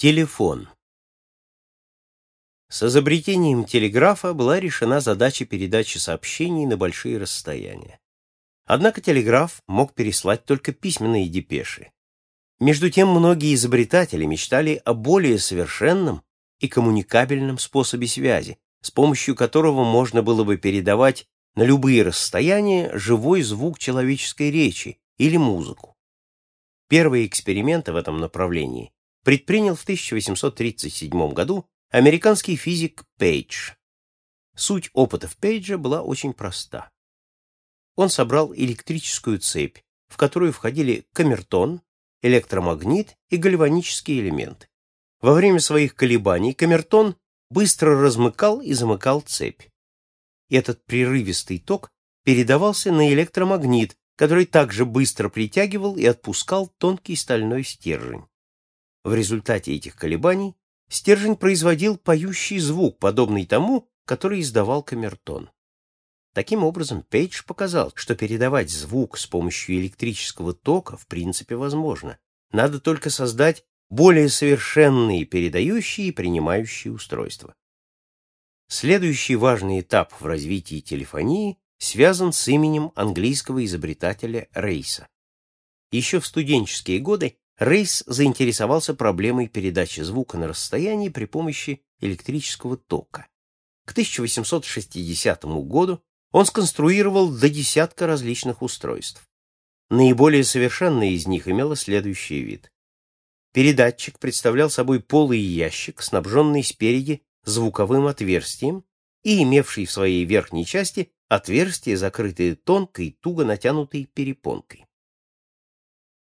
Телефон. С изобретением телеграфа была решена задача передачи сообщений на большие расстояния. Однако телеграф мог переслать только письменные депеши. Между тем многие изобретатели мечтали о более совершенном и коммуникабельном способе связи, с помощью которого можно было бы передавать на любые расстояния живой звук человеческой речи или музыку. Первые эксперименты в этом направлении предпринял в 1837 году американский физик Пейдж. Суть опытов Пейджа была очень проста. Он собрал электрическую цепь, в которую входили камертон, электромагнит и гальванические элементы. Во время своих колебаний камертон быстро размыкал и замыкал цепь. Этот прерывистый ток передавался на электромагнит, который также быстро притягивал и отпускал тонкий стальной стержень. В результате этих колебаний стержень производил поющий звук, подобный тому, который издавал камертон. Таким образом, Пейдж показал, что передавать звук с помощью электрического тока в принципе возможно. Надо только создать более совершенные передающие и принимающие устройства. Следующий важный этап в развитии телефонии связан с именем английского изобретателя Рейса. Еще в студенческие годы Рейс заинтересовался проблемой передачи звука на расстоянии при помощи электрического тока. К 1860 году он сконструировал до десятка различных устройств. Наиболее совершенное из них имело следующий вид. Передатчик представлял собой полый ящик, снабженный спереди звуковым отверстием и имевший в своей верхней части отверстие, закрытое тонкой, туго натянутой перепонкой.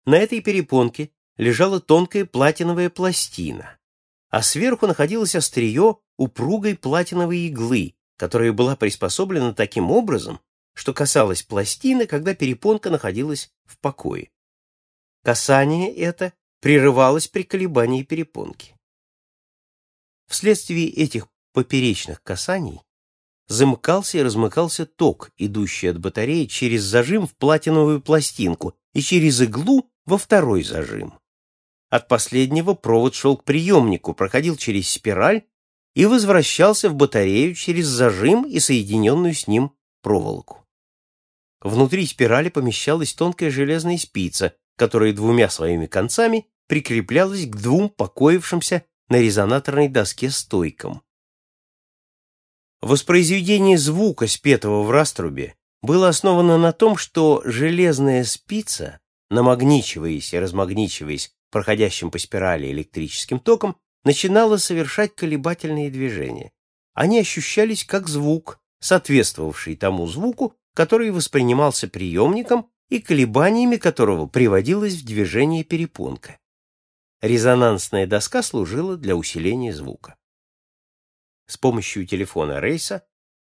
На этой перепонке лежала тонкая платиновая пластина, а сверху находилось острие упругой платиновой иглы, которая была приспособлена таким образом, что касалась пластины, когда перепонка находилась в покое. Касание это прерывалось при колебании перепонки. Вследствие этих поперечных касаний замыкался и размыкался ток, идущий от батареи через зажим в платиновую пластинку и через иглу во второй зажим. От последнего провод шел к приемнику, проходил через спираль и возвращался в батарею через зажим и соединенную с ним проволоку. Внутри спирали помещалась тонкая железная спица, которая двумя своими концами прикреплялась к двум покоившимся на резонаторной доске стойкам. Воспроизведение звука, спетого в раструбе, было основано на том, что железная спица намагничиваясь и размагничиваясь проходящим по спирали электрическим током, начинала совершать колебательные движения. Они ощущались как звук, соответствовавший тому звуку, который воспринимался приемником и колебаниями которого приводилась в движение перепонка. Резонансная доска служила для усиления звука. С помощью телефона Рейса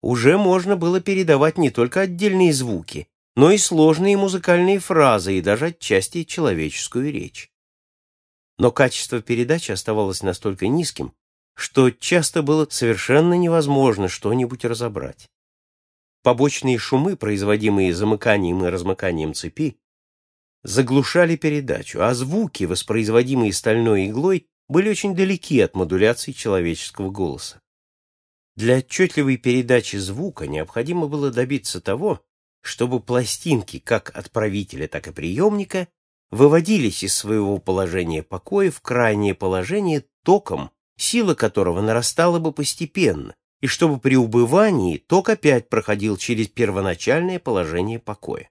уже можно было передавать не только отдельные звуки, но и сложные музыкальные фразы и даже отчасти человеческую речь. Но качество передачи оставалось настолько низким, что часто было совершенно невозможно что-нибудь разобрать. Побочные шумы, производимые замыканием и размыканием цепи, заглушали передачу, а звуки, воспроизводимые стальной иглой, были очень далеки от модуляции человеческого голоса. Для отчетливой передачи звука необходимо было добиться того, чтобы пластинки как отправителя, так и приемника выводились из своего положения покоя в крайнее положение током, сила которого нарастала бы постепенно, и чтобы при убывании ток опять проходил через первоначальное положение покоя.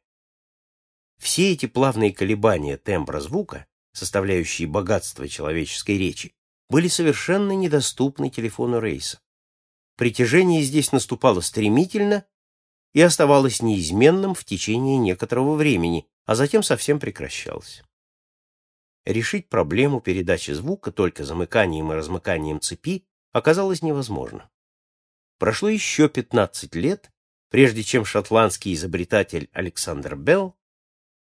Все эти плавные колебания тембра звука, составляющие богатство человеческой речи, были совершенно недоступны телефону Рейса. Притяжение здесь наступало стремительно и оставалось неизменным в течение некоторого времени, а затем совсем прекращалось. Решить проблему передачи звука только замыканием и размыканием цепи оказалось невозможно. Прошло еще 15 лет, прежде чем шотландский изобретатель Александр Белл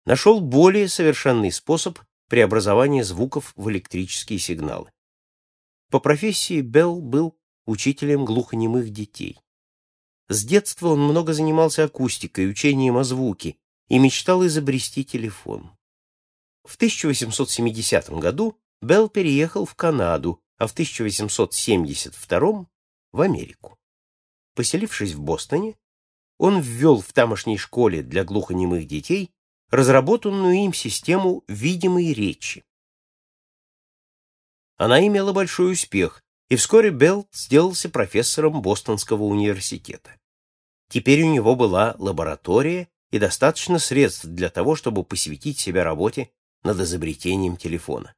нашел более совершенный способ преобразования звуков в электрические сигналы. По профессии Белл был учителем глухонемых детей. С детства он много занимался акустикой, учением о звуке и мечтал изобрести телефон. В 1870 году Белл переехал в Канаду, а в 1872 в Америку. Поселившись в Бостоне, он ввел в тамошней школе для глухонемых детей разработанную им систему видимой речи. Она имела большой успех, и вскоре Белл сделался профессором Бостонского университета. Теперь у него была лаборатория и достаточно средств для того, чтобы посвятить себя работе над изобретением телефона.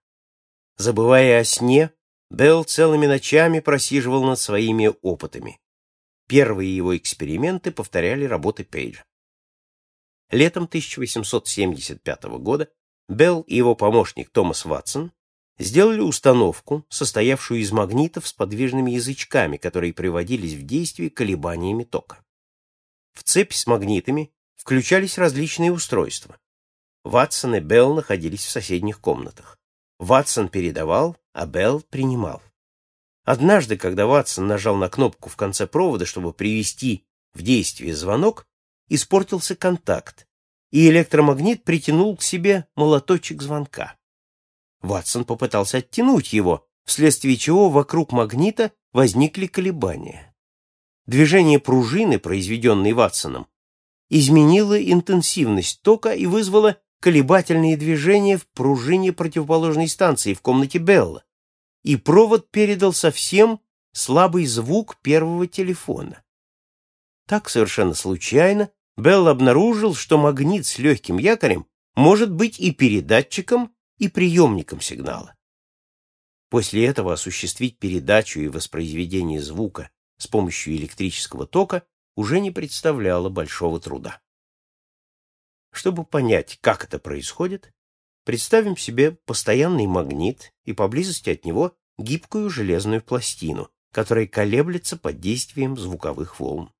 Забывая о сне, Белл целыми ночами просиживал над своими опытами. Первые его эксперименты повторяли работы Пейджа. Летом 1875 года Белл и его помощник Томас Ватсон сделали установку, состоявшую из магнитов с подвижными язычками, которые приводились в действие колебаниями тока. В цепь с магнитами включались различные устройства. Ватсон и Белл находились в соседних комнатах. Ватсон передавал, а Белл принимал. Однажды, когда Ватсон нажал на кнопку в конце провода, чтобы привести в действие звонок, испортился контакт, и электромагнит притянул к себе молоточек звонка. Ватсон попытался оттянуть его, вследствие чего вокруг магнита возникли колебания. Движение пружины, произведенной Ватсоном, изменило интенсивность тока и вызвало колебательные движения в пружине противоположной станции в комнате Белла, и провод передал совсем слабый звук первого телефона. Так совершенно случайно Белл обнаружил, что магнит с легким якорем может быть и передатчиком, и приемником сигнала. После этого осуществить передачу и воспроизведение звука с помощью электрического тока уже не представляло большого труда. Чтобы понять, как это происходит, представим себе постоянный магнит и поблизости от него гибкую железную пластину, которая колеблется под действием звуковых волн.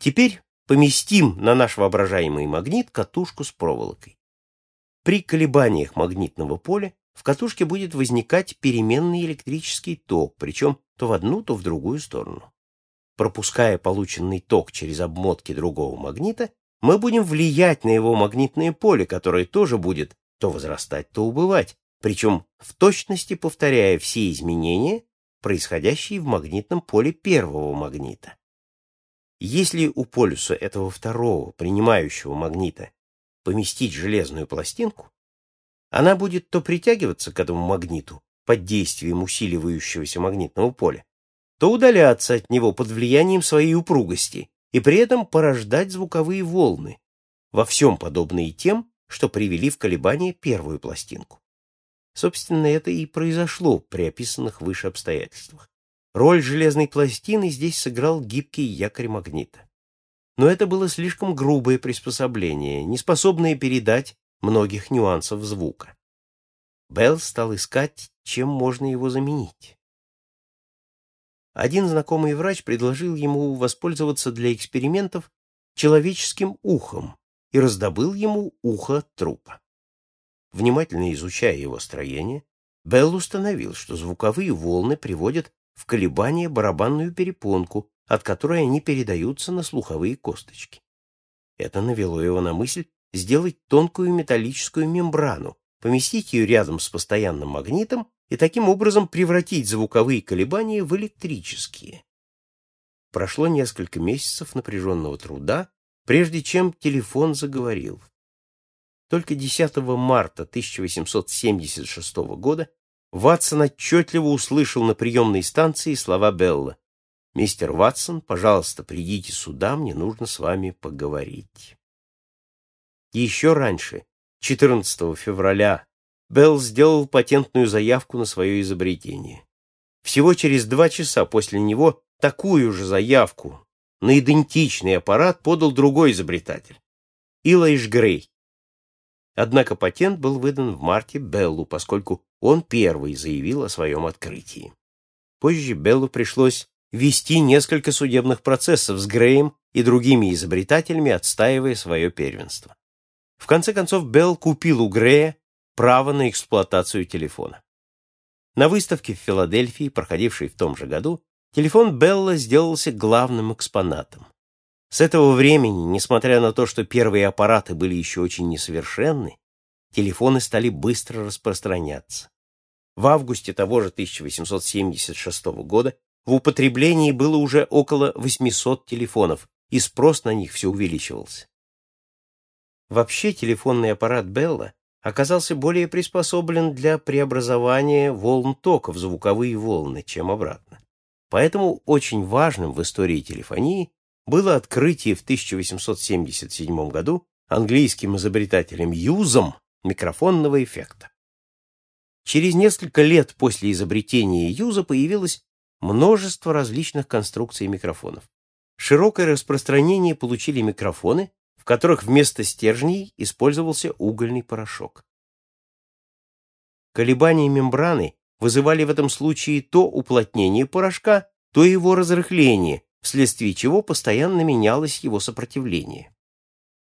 Теперь поместим на наш воображаемый магнит катушку с проволокой. При колебаниях магнитного поля в катушке будет возникать переменный электрический ток, причем то в одну, то в другую сторону. Пропуская полученный ток через обмотки другого магнита, мы будем влиять на его магнитное поле, которое тоже будет то возрастать, то убывать, причем в точности повторяя все изменения, происходящие в магнитном поле первого магнита. Если у полюса этого второго принимающего магнита поместить железную пластинку, она будет то притягиваться к этому магниту под действием усиливающегося магнитного поля, то удаляться от него под влиянием своей упругости и при этом порождать звуковые волны, во всем подобные тем, что привели в колебание первую пластинку. Собственно, это и произошло при описанных выше обстоятельствах. Роль железной пластины здесь сыграл гибкий якорь магнита. Но это было слишком грубое приспособление, не способное передать многих нюансов звука. Белл стал искать, чем можно его заменить. Один знакомый врач предложил ему воспользоваться для экспериментов человеческим ухом и раздобыл ему ухо трупа. Внимательно изучая его строение, Белл установил, что звуковые волны приводят в колебание барабанную перепонку, от которой они передаются на слуховые косточки. Это навело его на мысль сделать тонкую металлическую мембрану, поместить ее рядом с постоянным магнитом и таким образом превратить звуковые колебания в электрические. Прошло несколько месяцев напряженного труда, прежде чем телефон заговорил. Только 10 марта 1876 года Ватсон отчетливо услышал на приемной станции слова Белла. «Мистер Ватсон, пожалуйста, придите сюда, мне нужно с вами поговорить». Еще раньше, 14 февраля, Белл сделал патентную заявку на свое изобретение. Всего через два часа после него такую же заявку на идентичный аппарат подал другой изобретатель — Илайш Грей. Однако патент был выдан в марте Беллу, поскольку он первый заявил о своем открытии. Позже Беллу пришлось вести несколько судебных процессов с Греем и другими изобретателями, отстаивая свое первенство. В конце концов, Белл купил у Грея право на эксплуатацию телефона. На выставке в Филадельфии, проходившей в том же году, телефон Белла сделался главным экспонатом. С этого времени, несмотря на то, что первые аппараты были еще очень несовершенны, телефоны стали быстро распространяться. В августе того же 1876 года в употреблении было уже около 800 телефонов, и спрос на них все увеличивался. Вообще телефонный аппарат Белла оказался более приспособлен для преобразования волн тока в звуковые волны, чем обратно. Поэтому очень важным в истории телефонии было открытие в 1877 году английским изобретателем Юзом микрофонного эффекта. Через несколько лет после изобретения Юза появилось множество различных конструкций микрофонов. Широкое распространение получили микрофоны, в которых вместо стержней использовался угольный порошок. Колебания мембраны вызывали в этом случае то уплотнение порошка, то его разрыхление, вследствие чего постоянно менялось его сопротивление.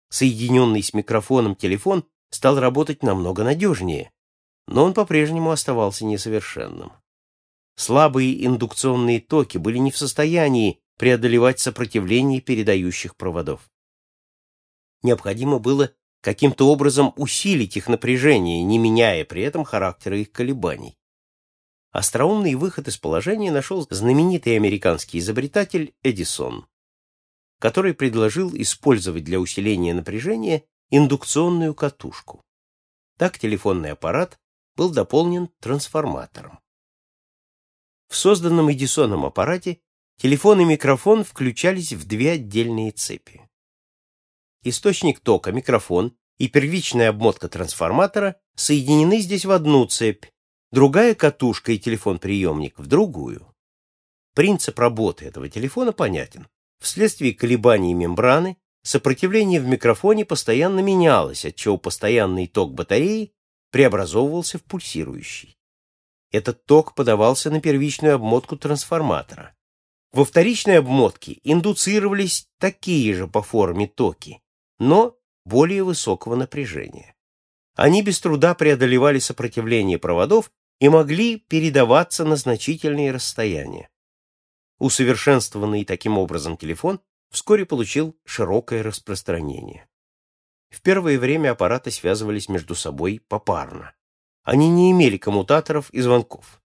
Соединенный с микрофоном телефон стал работать намного надежнее, но он по-прежнему оставался несовершенным. Слабые индукционные токи были не в состоянии преодолевать сопротивление передающих проводов. Необходимо было каким-то образом усилить их напряжение, не меняя при этом характера их колебаний. Остроумный выход из положения нашел знаменитый американский изобретатель Эдисон, который предложил использовать для усиления напряжения индукционную катушку. Так телефонный аппарат был дополнен трансформатором. В созданном Эдисоном аппарате телефон и микрофон включались в две отдельные цепи. Источник тока, микрофон и первичная обмотка трансформатора соединены здесь в одну цепь, другая катушка и телефон-приемник в другую. Принцип работы этого телефона понятен. Вследствие колебаний мембраны сопротивление в микрофоне постоянно менялось, отчего постоянный ток батареи преобразовывался в пульсирующий. Этот ток подавался на первичную обмотку трансформатора. Во вторичной обмотке индуцировались такие же по форме токи, но более высокого напряжения. Они без труда преодолевали сопротивление проводов и могли передаваться на значительные расстояния. Усовершенствованный таким образом телефон вскоре получил широкое распространение. В первое время аппараты связывались между собой попарно. Они не имели коммутаторов и звонков.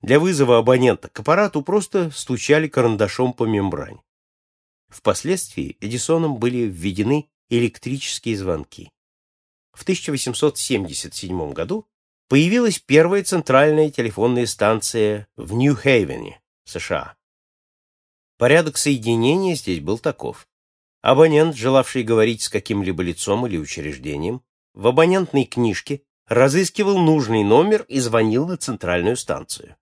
Для вызова абонента к аппарату просто стучали карандашом по мембране. Впоследствии Эдисоном были введены электрические звонки. В 1877 году появилась первая центральная телефонная станция в Нью-Хейвене, США. Порядок соединения здесь был таков. Абонент, желавший говорить с каким-либо лицом или учреждением, в абонентной книжке разыскивал нужный номер и звонил на центральную станцию.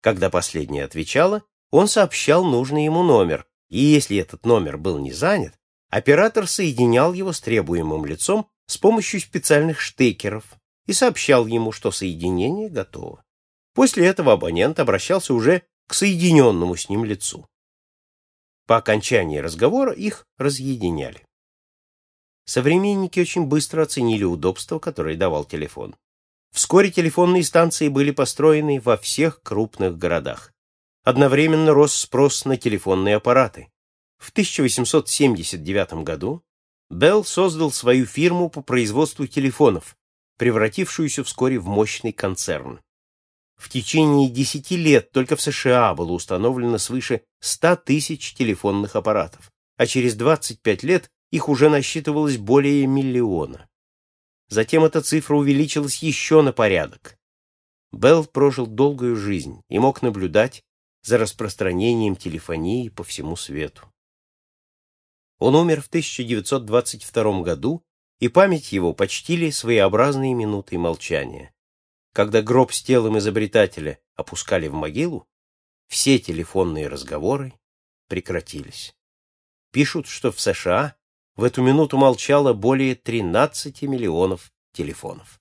Когда последняя отвечала, он сообщал нужный ему номер, и если этот номер был не занят, оператор соединял его с требуемым лицом с помощью специальных штекеров и сообщал ему, что соединение готово. После этого абонент обращался уже к соединенному с ним лицу. По окончании разговора их разъединяли. Современники очень быстро оценили удобство, которое давал телефон. Вскоре телефонные станции были построены во всех крупных городах. Одновременно рос спрос на телефонные аппараты. В 1879 году Белл создал свою фирму по производству телефонов, превратившуюся вскоре в мощный концерн. В течение десяти лет только в США было установлено свыше 100 тысяч телефонных аппаратов, а через 25 лет их уже насчитывалось более миллиона. Затем эта цифра увеличилась еще на порядок. Белл прожил долгую жизнь и мог наблюдать за распространением телефонии по всему свету. Он умер в 1922 году, и память его почтили своеобразные минуты молчания. Когда гроб с телом изобретателя опускали в могилу, все телефонные разговоры прекратились. Пишут, что в США в эту минуту молчало более 13 миллионов телефонов.